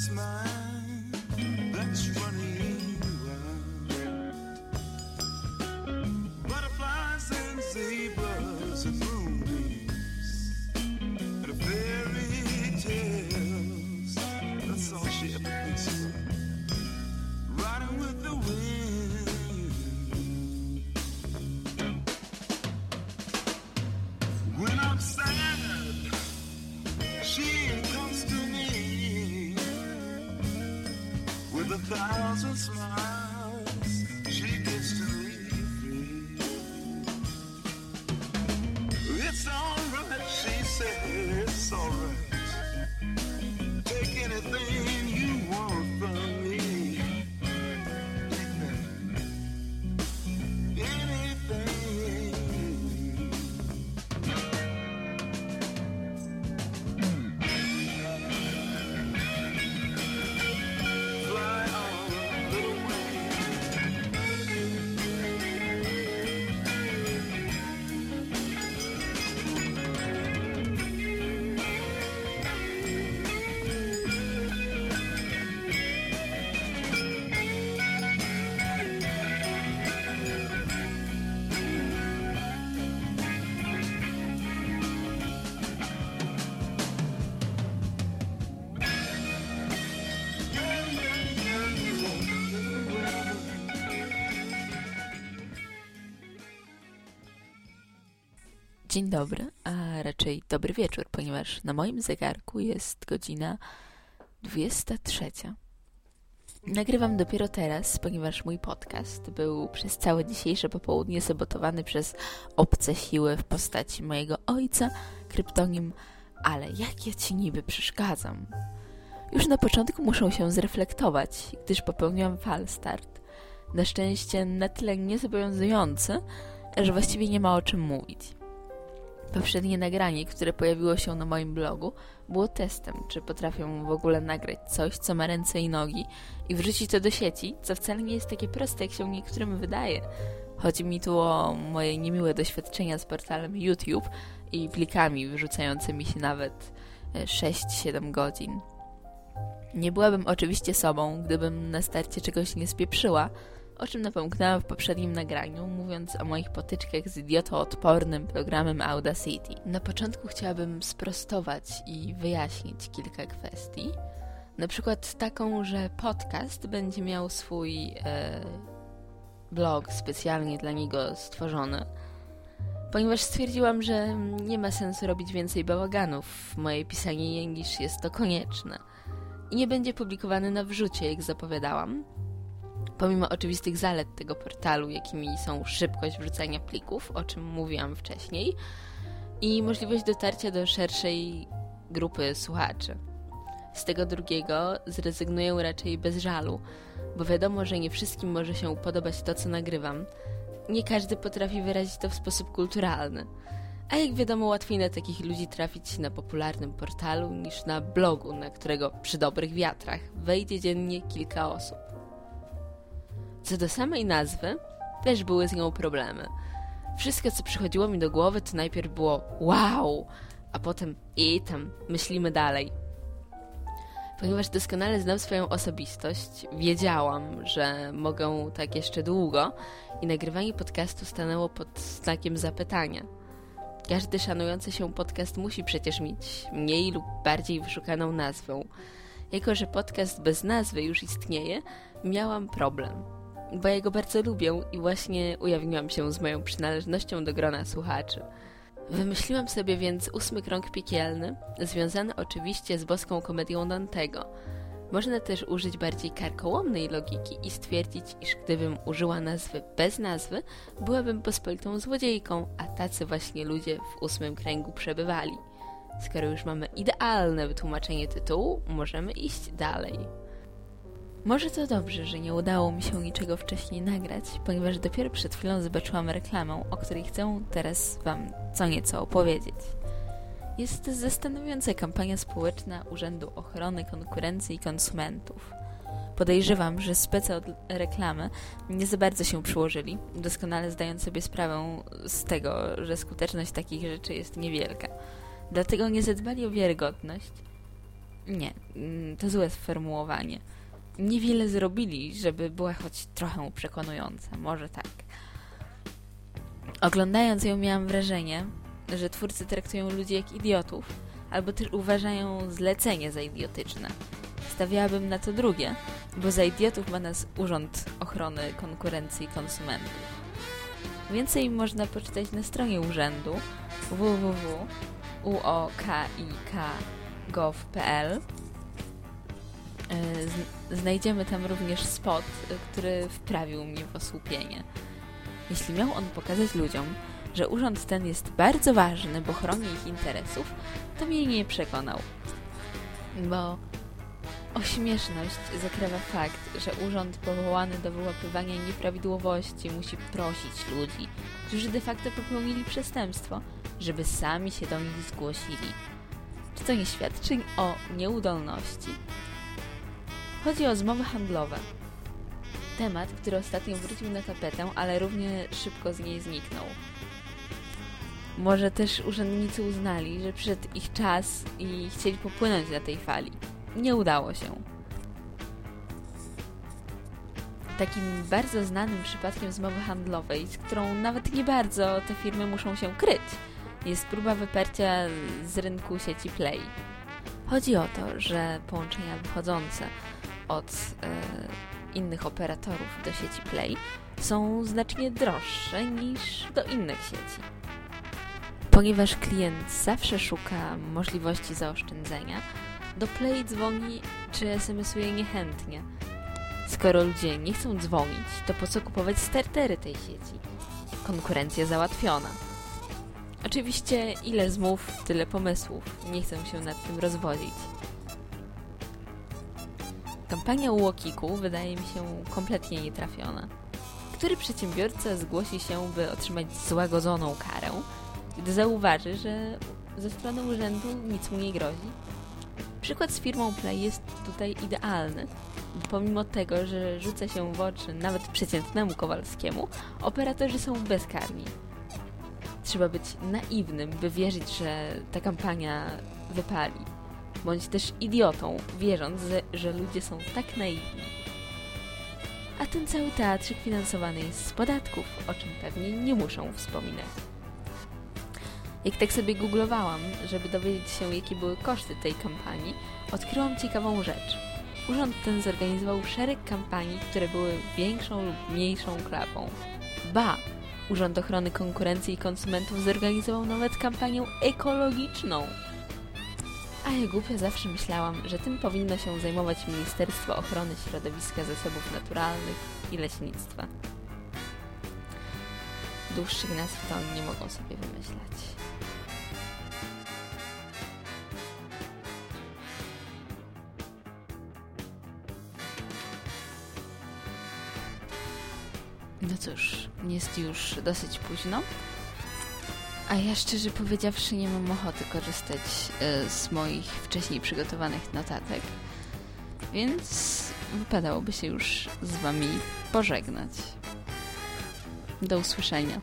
smile. Thousand smiles. Dzień dobry, a raczej dobry wieczór, ponieważ na moim zegarku jest godzina 23. Nagrywam dopiero teraz, ponieważ mój podcast był przez całe dzisiejsze popołudnie sabotowany przez obce siły w postaci mojego ojca, kryptonim Ale jak ja ci niby przeszkadzam? Już na początku muszę się zreflektować, gdyż popełniłam falstart. Na szczęście na tyle niezobowiązujący, że właściwie nie ma o czym mówić. Poprzednie nagranie, które pojawiło się na moim blogu, było testem, czy potrafię w ogóle nagrać coś, co ma ręce i nogi i wrzucić to do sieci, co wcale nie jest takie proste, jak się niektórym wydaje. Chodzi mi tu o moje niemiłe doświadczenia z portalem YouTube i plikami wyrzucającymi się nawet e, 6-7 godzin. Nie byłabym oczywiście sobą, gdybym na starcie czegoś nie spieprzyła, o czym napomknęłam w poprzednim nagraniu, mówiąc o moich potyczkach z idiotoodpornym programem Audacity. Na początku chciałabym sprostować i wyjaśnić kilka kwestii. Na przykład taką, że podcast będzie miał swój e, blog specjalnie dla niego stworzony, ponieważ stwierdziłam, że nie ma sensu robić więcej bałaganów w mojej pisaninie niż jest to konieczne. I nie będzie publikowany na wrzucie, jak zapowiadałam, Pomimo oczywistych zalet tego portalu, jakimi są szybkość wrzucania plików, o czym mówiłam wcześniej, i możliwość dotarcia do szerszej grupy słuchaczy. Z tego drugiego zrezygnuję raczej bez żalu, bo wiadomo, że nie wszystkim może się podobać to, co nagrywam. Nie każdy potrafi wyrazić to w sposób kulturalny. A jak wiadomo, łatwiej na takich ludzi trafić na popularnym portalu niż na blogu, na którego przy dobrych wiatrach wejdzie dziennie kilka osób. Co do samej nazwy, też były z nią problemy. Wszystko, co przychodziło mi do głowy, to najpierw było wow, a potem i tam, myślimy dalej. Ponieważ doskonale znam swoją osobistość, wiedziałam, że mogę tak jeszcze długo i nagrywanie podcastu stanęło pod znakiem zapytania. Każdy szanujący się podcast musi przecież mieć mniej lub bardziej wyszukaną nazwę. Jako, że podcast bez nazwy już istnieje, miałam problem bo ja go bardzo lubię i właśnie ujawniłam się z moją przynależnością do grona słuchaczy. Wymyśliłam sobie więc ósmy krąg piekielny, związany oczywiście z boską komedią Dantego. Można też użyć bardziej karkołomnej logiki i stwierdzić, iż gdybym użyła nazwy bez nazwy, byłabym pospolitą złodziejką, a tacy właśnie ludzie w ósmym kręgu przebywali. Skoro już mamy idealne wytłumaczenie tytułu, możemy iść dalej. Może to dobrze, że nie udało mi się niczego wcześniej nagrać, ponieważ dopiero przed chwilą zobaczyłam reklamę, o której chcę teraz Wam co nieco opowiedzieć. Jest to zastanawiająca kampania społeczna Urzędu Ochrony Konkurencji i Konsumentów. Podejrzewam, że spece od reklamy nie za bardzo się przyłożyli, doskonale zdając sobie sprawę z tego, że skuteczność takich rzeczy jest niewielka. Dlatego nie zadbali o wiarygodność. Nie, mm, to złe sformułowanie niewiele zrobili, żeby była choć trochę przekonująca. Może tak. Oglądając ją miałam wrażenie, że twórcy traktują ludzi jak idiotów, albo też uważają zlecenie za idiotyczne. Stawiałabym na to drugie, bo za idiotów ma nas Urząd Ochrony Konkurencji i Konsumentów. Więcej można poczytać na stronie urzędu www.uokik.gov.pl znajdziemy tam również spot, e, który wprawił mnie w osłupienie. Jeśli miał on pokazać ludziom, że urząd ten jest bardzo ważny, bo chroni ich interesów, to mnie nie przekonał. Bo o śmieszność zakrywa fakt, że urząd powołany do wyłapywania nieprawidłowości musi prosić ludzi, którzy de facto popełnili przestępstwo, żeby sami się do nich zgłosili. Czy to nie świadczy o nieudolności? Chodzi o zmowy handlowe. Temat, który ostatnio wrócił na tapetę, ale równie szybko z niej zniknął. Może też urzędnicy uznali, że przyszedł ich czas i chcieli popłynąć na tej fali. Nie udało się. Takim bardzo znanym przypadkiem zmowy handlowej, z którą nawet nie bardzo te firmy muszą się kryć, jest próba wyparcia z rynku sieci Play. Chodzi o to, że połączenia wychodzące od e, innych operatorów do sieci Play są znacznie droższe niż do innych sieci. Ponieważ klient zawsze szuka możliwości zaoszczędzenia, do Play dzwoni czy SMS-uje niechętnie. Skoro ludzie nie chcą dzwonić, to po co kupować startery tej sieci? Konkurencja załatwiona. Oczywiście ile zmów, tyle pomysłów. Nie chcę się nad tym rozwodzić. Kampania Łokiku wydaje mi się kompletnie nietrafiona. Który przedsiębiorca zgłosi się, by otrzymać złagodzoną karę, gdy zauważy, że ze strony urzędu nic mu nie grozi? Przykład z firmą Play jest tutaj idealny. Pomimo tego, że rzuca się w oczy nawet przeciętnemu Kowalskiemu, operatorzy są bezkarni. Trzeba być naiwnym, by wierzyć, że ta kampania wypali bądź też idiotą, wierząc, że ludzie są tak naiwni. A ten cały teatrzyk finansowany jest z podatków, o czym pewnie nie muszą wspominać. Jak tak sobie googlowałam, żeby dowiedzieć się, jakie były koszty tej kampanii, odkryłam ciekawą rzecz. Urząd ten zorganizował szereg kampanii, które były większą lub mniejszą klapą. Ba! Urząd Ochrony Konkurencji i Konsumentów zorganizował nawet kampanię ekologiczną. A ja głupio zawsze myślałam, że tym powinno się zajmować Ministerstwo Ochrony Środowiska, Zasobów Naturalnych i Leśnictwa. Dłuższych nazw to oni nie mogą sobie wymyślać. No cóż, jest już dosyć późno. A ja szczerze powiedziawszy nie mam ochoty korzystać e, z moich wcześniej przygotowanych notatek, więc wypadałoby się już z Wami pożegnać. Do usłyszenia.